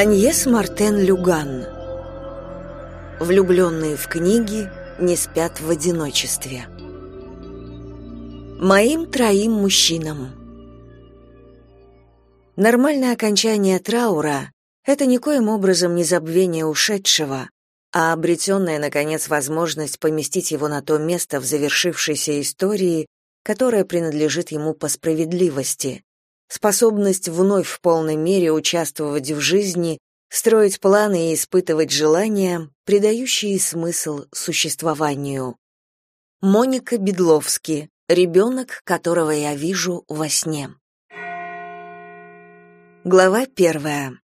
Аньес Мартен Люган Влюбленные в книги не спят в одиночестве. Моим троим мужчинам. Нормальное окончание траура — это никоим образом не забвение ушедшего, а обретенная, наконец, возможность поместить его на то место в завершившейся истории, которая принадлежит ему по справедливости, способность вновь в полной мере участвовать в жизни, строить планы и испытывать желания, придающие смысл существованию. Моника Бедловски, ребенок, которого я вижу во сне. Глава первая.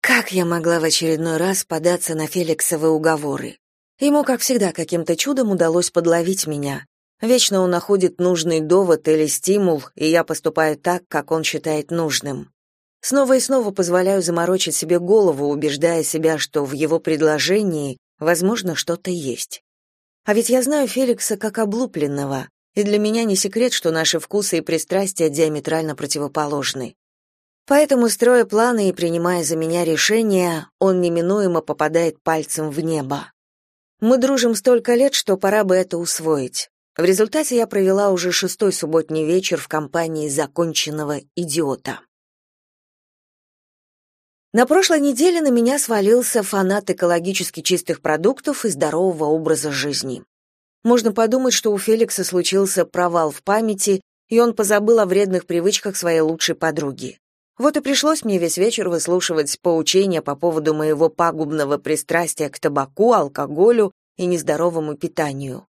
Как я могла в очередной раз податься на Феликсовы уговоры? Ему, как всегда, каким-то чудом удалось подловить меня. Вечно он находит нужный довод или стимул, и я поступаю так, как он считает нужным. Снова и снова позволяю заморочить себе голову, убеждая себя, что в его предложении, возможно, что-то есть. А ведь я знаю Феликса как облупленного, и для меня не секрет, что наши вкусы и пристрастия диаметрально противоположны. Поэтому, строя планы и принимая за меня решения, он неминуемо попадает пальцем в небо. Мы дружим столько лет, что пора бы это усвоить. В результате я провела уже шестой субботний вечер в компании законченного идиота. На прошлой неделе на меня свалился фанат экологически чистых продуктов и здорового образа жизни. Можно подумать, что у Феликса случился провал в памяти, и он позабыл о вредных привычках своей лучшей подруги. Вот и пришлось мне весь вечер выслушивать поучения по поводу моего пагубного пристрастия к табаку, алкоголю и нездоровому питанию.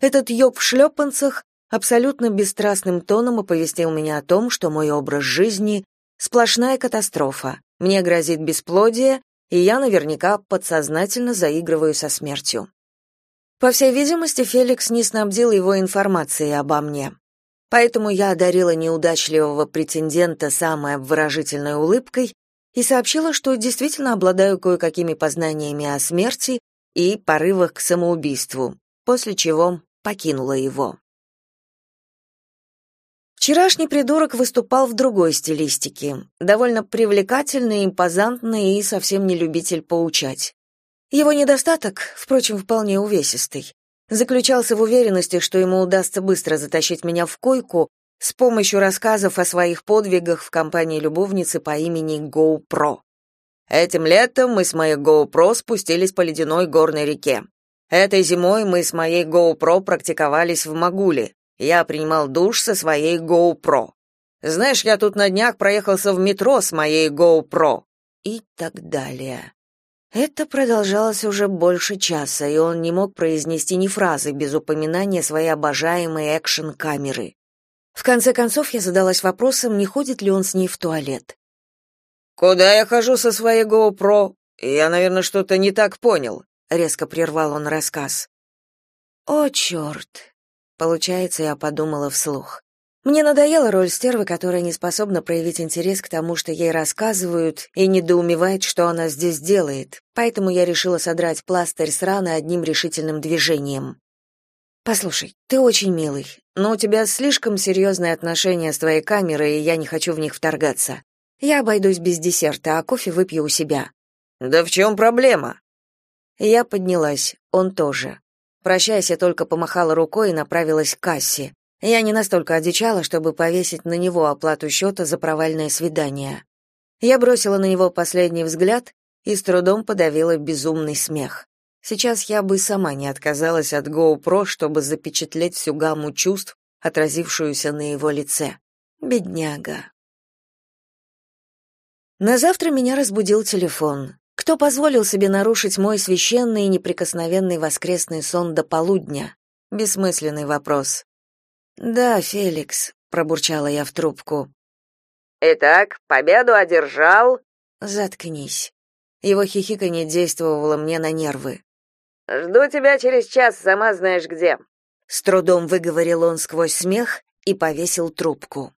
Этот ёб в шлёпанцах абсолютно бесстрастным тоном оповестил меня о том, что мой образ жизни — сплошная катастрофа, мне грозит бесплодие, и я наверняка подсознательно заигрываю со смертью. По всей видимости, Феликс не снабдил его информацией обо мне. Поэтому я одарила неудачливого претендента самой обворожительной улыбкой и сообщила, что действительно обладаю кое-какими познаниями о смерти и порывах к самоубийству, после чего покинула его. Вчерашний придурок выступал в другой стилистике, довольно привлекательный, импозантный и совсем не любитель поучать. Его недостаток, впрочем, вполне увесистый, заключался в уверенности, что ему удастся быстро затащить меня в койку с помощью рассказов о своих подвигах в компании любовницы по имени GoPro. Этим летом мы с моей GoPro спустились по ледяной горной реке. Этой зимой мы с моей GoPro практиковались в Магуле. Я принимал душ со своей GoPro. Знаешь, я тут на днях проехался в метро с моей GoPro. И так далее. Это продолжалось уже больше часа, и он не мог произнести ни фразы без упоминания своей обожаемой экшн-камеры. В конце концов я задалась вопросом, не ходит ли он с ней в туалет. «Куда я хожу со своей GoPro? Я, наверное, что-то не так понял резко прервал он рассказ. О, черт!» Получается, я подумала вслух. Мне надоела роль стервы, которая не способна проявить интерес к тому, что ей рассказывают, и недоумевает, что она здесь делает. Поэтому я решила содрать пластырь с раны одним решительным движением. Послушай, ты очень милый, но у тебя слишком серьезные отношения с твоей камерой, и я не хочу в них вторгаться. Я обойдусь без десерта, а кофе выпью у себя. Да в чем проблема? Я поднялась, он тоже. Прощаясь, я только помахала рукой и направилась к кассе. Я не настолько одичала, чтобы повесить на него оплату счета за провальное свидание. Я бросила на него последний взгляд и с трудом подавила безумный смех. Сейчас я бы сама не отказалась от GoPro, чтобы запечатлеть всю гамму чувств, отразившуюся на его лице. Бедняга. На завтра меня разбудил телефон. Кто позволил себе нарушить мой священный и неприкосновенный воскресный сон до полудня? Бессмысленный вопрос. Да, Феликс, пробурчала я в трубку. Итак, победу одержал. Заткнись. Его хихиканье действовало мне на нервы. Жду тебя через час, сама знаешь где. С трудом выговорил он сквозь смех и повесил трубку.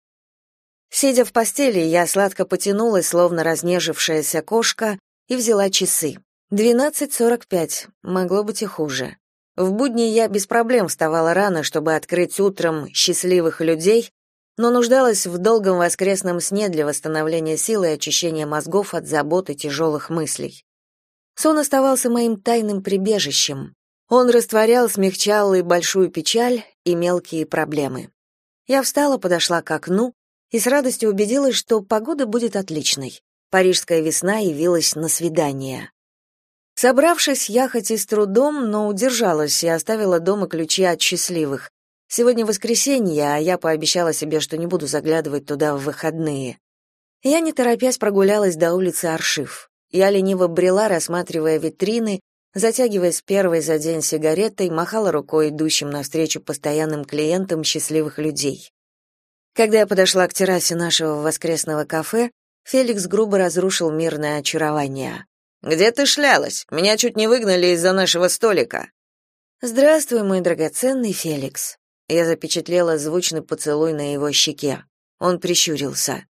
Сидя в постели, я сладко потянулась, словно разнежившаяся кошка, и взяла часы. 12.45, могло быть и хуже. В будни я без проблем вставала рано, чтобы открыть утром счастливых людей, но нуждалась в долгом воскресном сне для восстановления сил и очищения мозгов от забот и тяжелых мыслей. Сон оставался моим тайным прибежищем. Он растворял, смягчал и большую печаль, и мелкие проблемы. Я встала, подошла к окну и с радостью убедилась, что погода будет отличной. Парижская весна явилась на свидание. Собравшись, я хоть и с трудом, но удержалась и оставила дома ключи от счастливых. Сегодня воскресенье, а я пообещала себе, что не буду заглядывать туда в выходные. Я, не торопясь, прогулялась до улицы Аршив. Я лениво брела, рассматривая витрины, затягиваясь первой за день сигаретой, махала рукой идущим навстречу постоянным клиентам счастливых людей. Когда я подошла к террасе нашего воскресного кафе, Феликс грубо разрушил мирное очарование. «Где ты шлялась? Меня чуть не выгнали из-за нашего столика». «Здравствуй, мой драгоценный Феликс». Я запечатлела звучный поцелуй на его щеке. Он прищурился.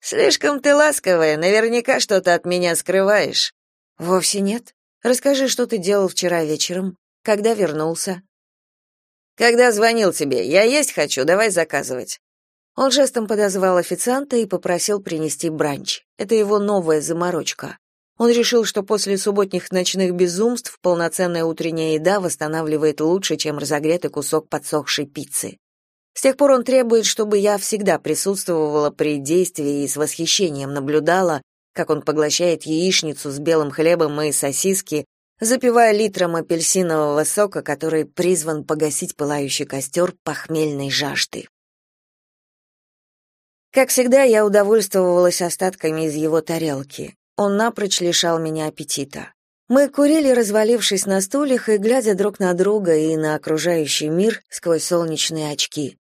«Слишком ты ласковая, наверняка что-то от меня скрываешь». «Вовсе нет. Расскажи, что ты делал вчера вечером, когда вернулся». «Когда звонил тебе, я есть хочу, давай заказывать». Он жестом подозвал официанта и попросил принести бранч. Это его новая заморочка. Он решил, что после субботних ночных безумств полноценная утренняя еда восстанавливает лучше, чем разогретый кусок подсохшей пиццы. С тех пор он требует, чтобы я всегда присутствовала при действии и с восхищением наблюдала, как он поглощает яичницу с белым хлебом и сосиски, запивая литром апельсинового сока, который призван погасить пылающий костер похмельной жажды. Как всегда, я удовольствовалась остатками из его тарелки. Он напрочь лишал меня аппетита. Мы курили, развалившись на стульях и глядя друг на друга и на окружающий мир сквозь солнечные очки.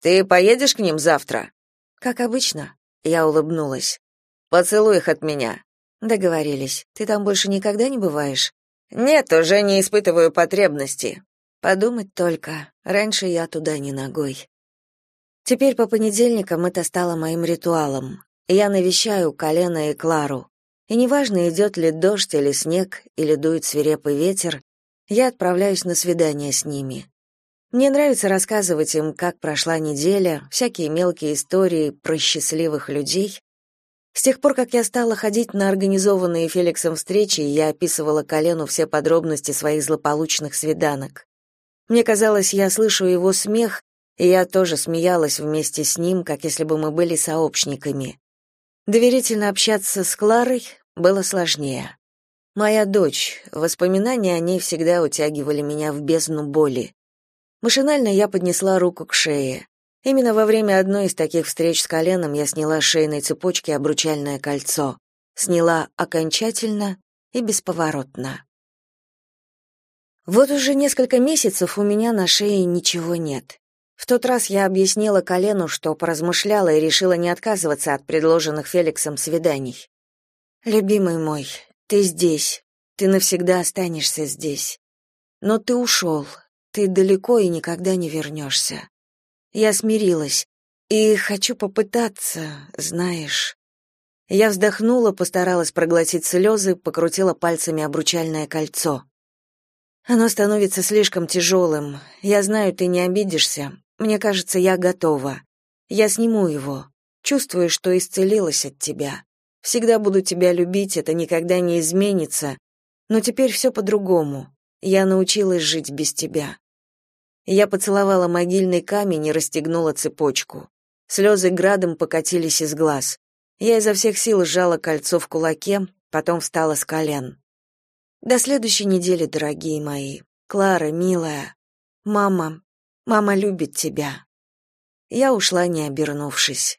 «Ты поедешь к ним завтра?» «Как обычно», — я улыбнулась. «Поцелуй их от меня». «Договорились. Ты там больше никогда не бываешь?» «Нет, уже не испытываю потребности». «Подумать только. Раньше я туда не ногой». Теперь по понедельникам это стало моим ритуалом. Я навещаю Колена и Клару. И неважно, идет ли дождь или снег, или дует свирепый ветер, я отправляюсь на свидание с ними. Мне нравится рассказывать им, как прошла неделя, всякие мелкие истории про счастливых людей. С тех пор, как я стала ходить на организованные Феликсом встречи, я описывала Колену все подробности своих злополучных свиданок. Мне казалось, я слышу его смех и я тоже смеялась вместе с ним, как если бы мы были сообщниками. Доверительно общаться с Кларой было сложнее. Моя дочь, воспоминания о ней всегда утягивали меня в бездну боли. Машинально я поднесла руку к шее. Именно во время одной из таких встреч с коленом я сняла с шейной цепочки обручальное кольцо. Сняла окончательно и бесповоротно. Вот уже несколько месяцев у меня на шее ничего нет. В тот раз я объяснила Колену, что поразмышляла и решила не отказываться от предложенных Феликсом свиданий. «Любимый мой, ты здесь. Ты навсегда останешься здесь. Но ты ушел. Ты далеко и никогда не вернешься. Я смирилась и хочу попытаться, знаешь». Я вздохнула, постаралась проглотить слезы, покрутила пальцами обручальное кольцо. Оно становится слишком тяжелым. Я знаю, ты не обидишься, мне кажется, я готова. Я сниму его. Чувствую, что исцелилась от тебя. Всегда буду тебя любить, это никогда не изменится. Но теперь все по-другому. Я научилась жить без тебя. Я поцеловала могильный камень и расстегнула цепочку. Слезы градом покатились из глаз. Я изо всех сил сжала кольцо в кулаке, потом встала с колен. До следующей недели, дорогие мои. Клара, милая. Мама, Мама любит тебя. Я ушла, не обернувшись.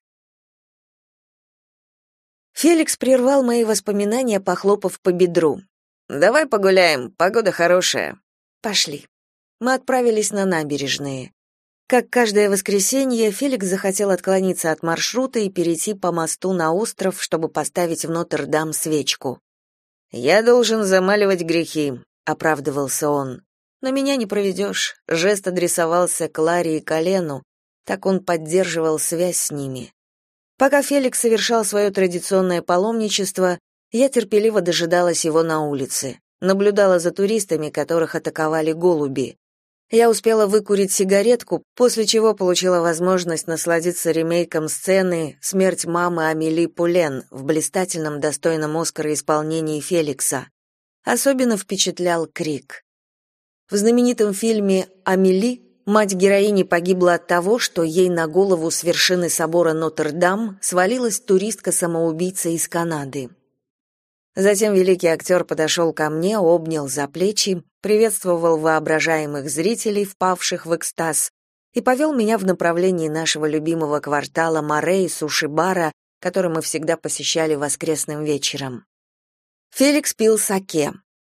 Феликс прервал мои воспоминания, похлопав по бедру. Давай погуляем, погода хорошая. Пошли. Мы отправились на набережные. Как каждое воскресенье, Феликс захотел отклониться от маршрута и перейти по мосту на остров, чтобы поставить в Нотр-Дам свечку. «Я должен замаливать грехи», — оправдывался он. Но меня не проведешь. Жест адресовался Кларе и Колену, так он поддерживал связь с ними. Пока Феликс совершал свое традиционное паломничество, я терпеливо дожидалась его на улице, наблюдала за туристами, которых атаковали голуби. Я успела выкурить сигаретку, после чего получила возможность насладиться ремейком сцены «Смерть мамы Амели Пулен» в блистательном достойном Оскара исполнении Феликса. Особенно впечатлял крик. В знаменитом фильме «Амели» мать героини погибла от того, что ей на голову с вершины собора Нотр-Дам свалилась туристка-самоубийца из Канады. Затем великий актер подошел ко мне, обнял за плечи, приветствовал воображаемых зрителей, впавших в экстаз, и повел меня в направлении нашего любимого квартала Морей Сушибара, который мы всегда посещали воскресным вечером. Феликс пил саке.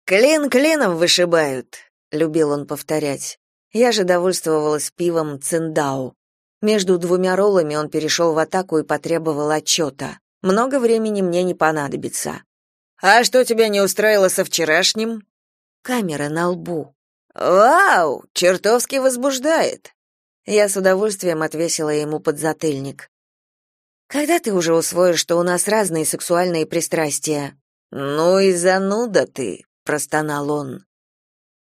«Клин клином вышибают», — любил он повторять. Я же довольствовалась пивом Циндау. Между двумя роллами он перешел в атаку и потребовал отчета. Много времени мне не понадобится. А что тебя не устроило со вчерашним? Камера на лбу. Вау, чертовски возбуждает. Я с удовольствием отвесила ему подзатыльник. Когда ты уже усвоишь, что у нас разные сексуальные пристрастия? Ну и зануда ты, простонал он.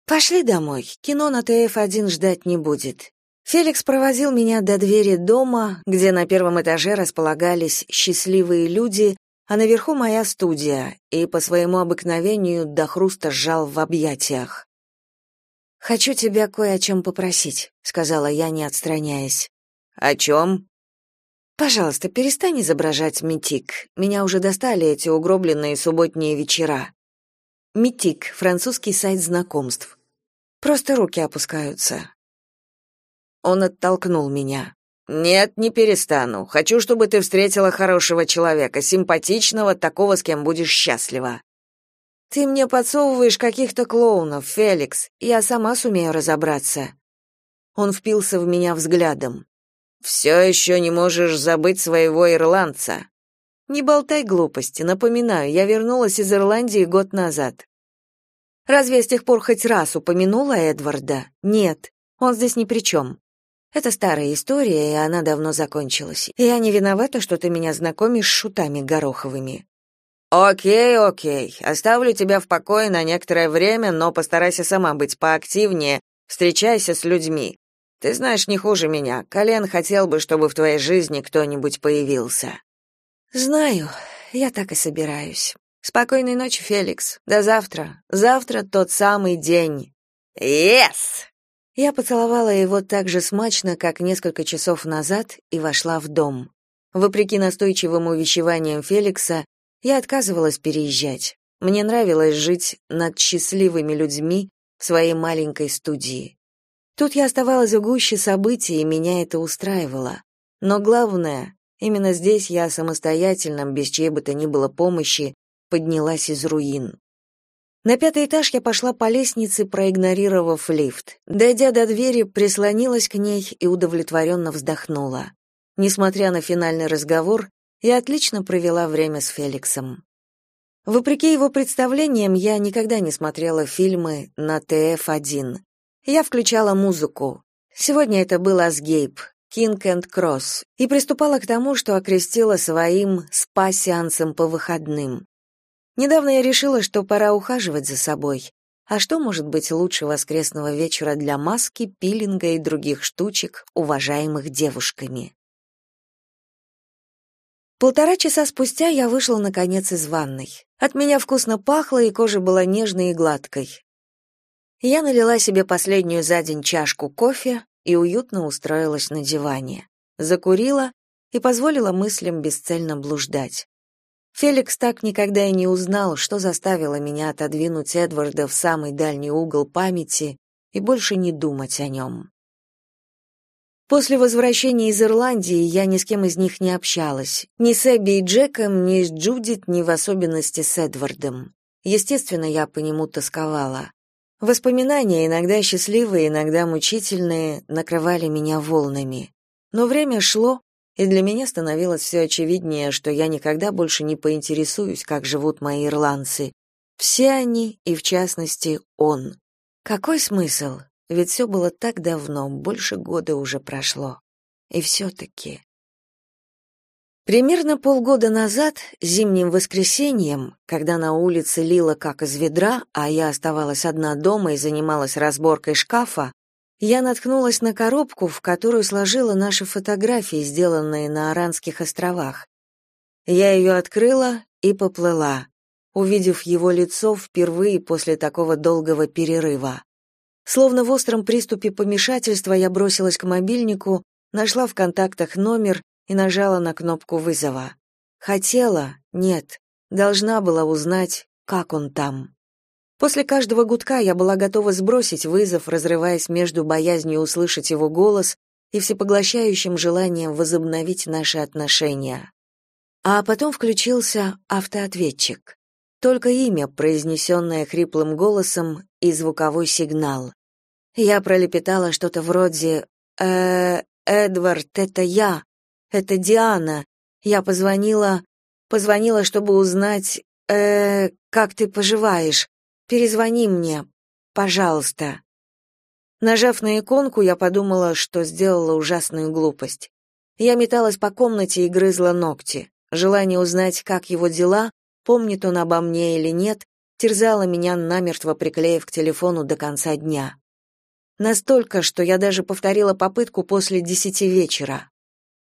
Пошли домой. Кино на ТФ-1 ждать не будет. Феликс проводил меня до двери дома, где на первом этаже располагались счастливые люди, а наверху моя студия, и по своему обыкновению до хруста сжал в объятиях. «Хочу тебя кое о чем попросить», — сказала я, не отстраняясь. «О чем?» «Пожалуйста, перестань изображать Митик. Меня уже достали эти угробленные субботние вечера». Митик — французский сайт знакомств. Просто руки опускаются. Он оттолкнул меня. Нет, не перестану. Хочу, чтобы ты встретила хорошего человека, симпатичного, такого, с кем будешь счастлива. Ты мне подсовываешь каких-то клоунов, Феликс. Я сама сумею разобраться. Он впился в меня взглядом. «Все еще не можешь забыть своего ирландца. Не болтай глупости. Напоминаю, я вернулась из Ирландии год назад. Разве я с тех пор хоть раз упомянула Эдварда? Нет. Он здесь ни при чем. Это старая история, и она давно закончилась. Я не виновата, что ты меня знакомишь с шутами гороховыми. О'кей, о'кей. Оставлю тебя в покое на некоторое время, но постарайся сама быть поактивнее, встречайся с людьми. Ты знаешь, не хуже меня. Колен хотел бы, чтобы в твоей жизни кто-нибудь появился. Знаю. Я так и собираюсь. Спокойной ночи, Феликс. До завтра. Завтра тот самый день. Yes! Я поцеловала его так же смачно, как несколько часов назад, и вошла в дом. Вопреки настойчивым увещеваниям Феликса, я отказывалась переезжать. Мне нравилось жить над счастливыми людьми в своей маленькой студии. Тут я оставалась в гуще событий, и меня это устраивало. Но главное, именно здесь я самостоятельно, без чьей бы то ни было помощи, поднялась из руин. На пятый этаж я пошла по лестнице, проигнорировав лифт. Дойдя до двери, прислонилась к ней и удовлетворенно вздохнула. Несмотря на финальный разговор, я отлично провела время с Феликсом. Вопреки его представлениям, я никогда не смотрела фильмы на ТФ-1. Я включала музыку. Сегодня это был Асгейб, King and Cross, и приступала к тому, что окрестила своим спа-сеансом по выходным. Недавно я решила, что пора ухаживать за собой. А что может быть лучше воскресного вечера для маски, пилинга и других штучек, уважаемых девушками? Полтора часа спустя я вышла наконец из ванной. От меня вкусно пахло, и кожа была нежной и гладкой. Я налила себе последнюю за день чашку кофе и уютно устроилась на диване. Закурила и позволила мыслям бесцельно блуждать. Феликс так никогда и не узнал, что заставило меня отодвинуть Эдварда в самый дальний угол памяти и больше не думать о нем. После возвращения из Ирландии я ни с кем из них не общалась, ни с Эбби и Джеком, ни с Джудит, ни в особенности с Эдвардом. Естественно, я по нему тосковала. Воспоминания, иногда счастливые, иногда мучительные, накрывали меня волнами. Но время шло, и для меня становилось все очевиднее, что я никогда больше не поинтересуюсь, как живут мои ирландцы. Все они, и в частности он. Какой смысл? Ведь все было так давно, больше года уже прошло. И все-таки... Примерно полгода назад, зимним воскресеньем, когда на улице лило как из ведра, а я оставалась одна дома и занималась разборкой шкафа, я наткнулась на коробку, в которую сложила наши фотографии, сделанные на Аранских островах. Я ее открыла и поплыла, увидев его лицо впервые после такого долгого перерыва. Словно в остром приступе помешательства я бросилась к мобильнику, нашла в контактах номер и нажала на кнопку вызова. Хотела? Нет. Должна была узнать, как он там. После каждого гудка я была готова сбросить вызов, разрываясь между боязнью услышать его голос и всепоглощающим желанием возобновить наши отношения. А потом включился автоответчик. Только имя, произнесенное хриплым голосом, и звуковой сигнал. Я пролепетала что-то вроде «Э, Эдвард, это я, это Диана. Я позвонила, позвонила, чтобы узнать, э, как ты поживаешь. Перезвони мне, пожалуйста. Нажав на иконку, я подумала, что сделала ужасную глупость. Я металась по комнате и грызла ногти. Желание узнать, как его дела, помнит он обо мне или нет, терзало меня намертво приклеив к телефону до конца дня. Настолько, что я даже повторила попытку после десяти вечера.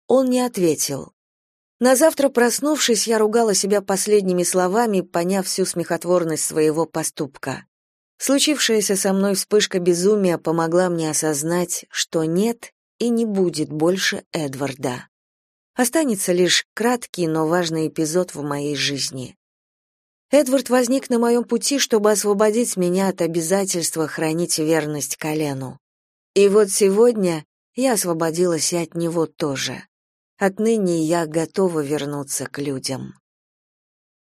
Он не ответил. На завтра, проснувшись, я ругала себя последними словами, поняв всю смехотворность своего поступка. Случившаяся со мной вспышка безумия помогла мне осознать, что нет и не будет больше Эдварда. Останется лишь краткий, но важный эпизод в моей жизни. Эдвард возник на моем пути, чтобы освободить меня от обязательства хранить верность колену. И вот сегодня я освободилась и от него тоже. Отныне я готова вернуться к людям.